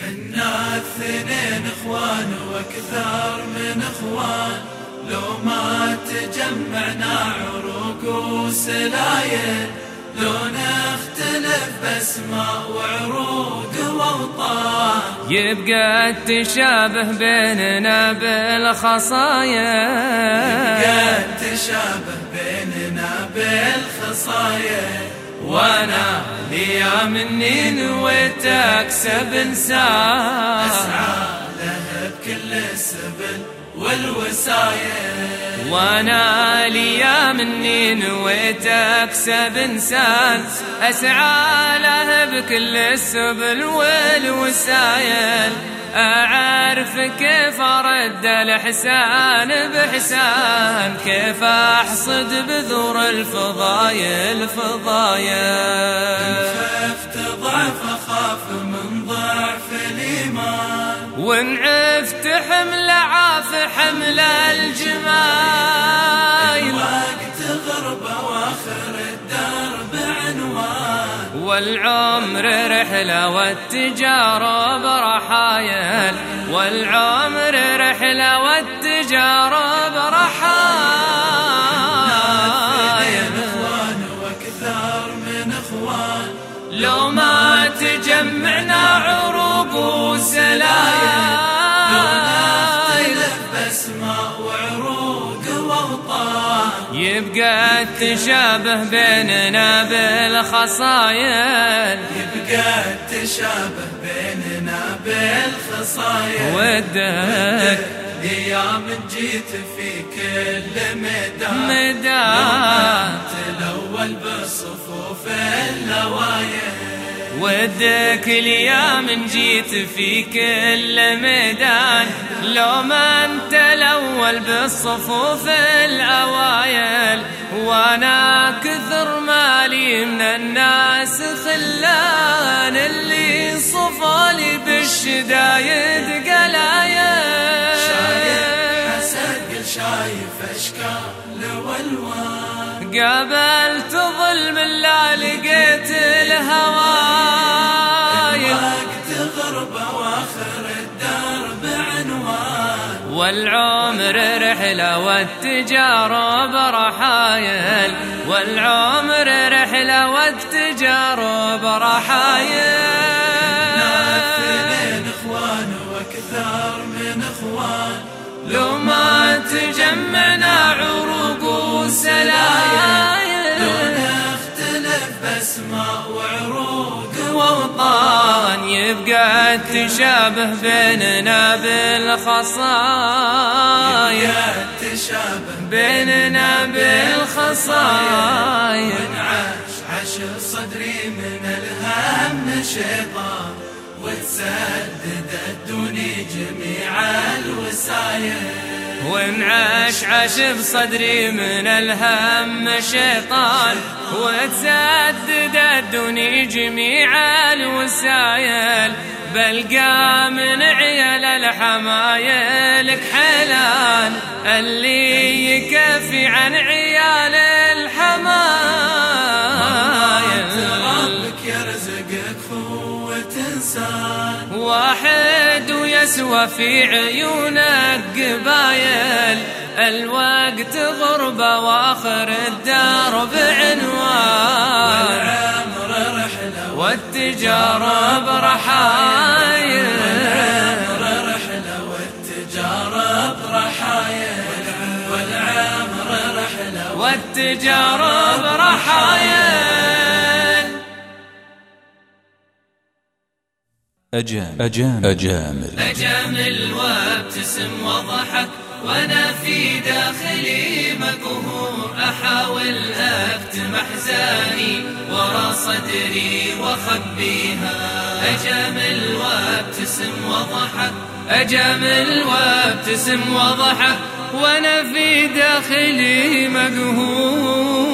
حنا اثنين إخوان وأكثر من إخوان. لو ما تجمعنا عروق وسلايل لو نختلف بأسماء وعروق وأوطان. يبقى التشابه بيننا بالخصايا. يبقى التشابه بيننا بالخصايا. وأنا ليا مني نويت اكسب انسان. اسعى له بكل السبل والوسايل. وأنا ليا مني نويت اكسب انسان أسعى له بكل السبل والوسايل. أعرف كيف أرد الإحسان بإحسان كيف أحصد بذور الفضايل فضايل خفت ضعف أخاف من ضعف الإيمان وإن عفت حمل عاف حمل الجمايل وقت غربة وآخر الدرب عنوان والعمر رحلة والتجارة برحايل. والعمر رحلة والتجارة يبقى التشابه بيننا بالخصايل. يبقى التشابه بيننا بالخصايا ودك أيام جيت في كل ميدان مدان الأول بالصفوف الاوايل ودك اليوم جيت في كل ميدان. لو ما انت الأول بالصفوف الاوايل وأنا كثر مالي من الناس خلان اللي صفالي بالشدايد قلايل. حسد شايف اشكال والوان قابلت ظلم لا لقيت الهوايل وقت غربة واخر الدرب والعمر رحلة والتجارة برحايل والعمر رحلة والتجارة برحايل. اثنين اخوان وأكثر من اخوان لو ما تجمعنا عروق وسلايل. باسماء وعروق ووطان يبقى التشابه بيننا بالخصايا. التشابه بيننا بالخصايا. انعش عش صدري من الهم شيطان. وتسدد الدني جميع الوسايل وانعش عش بصدري من الهم شيطان. وتسدد الدني جميع الوسايل بلقى من عيال الحمايل حلال اللي يكفي عن عيال قوة إنسان واحد ويسوى في عيونك قبايل الوقت غربة وآخر الدار بعنوان. العمر رحلة. والتجارة برحايل. والعمر رحلة. والتجارة برحايا والعمر رحلة. والتجارة برحايل. أجامل. أجامل. أجامل. أجامل وابتسم وضحك وأنا في داخلي مقهور أحاول أكتم أحزاني ورا صدري وأخبيها أجامل وابتسم وضحك. أجامل وابتسم وضحك وأنا في داخلي مقهور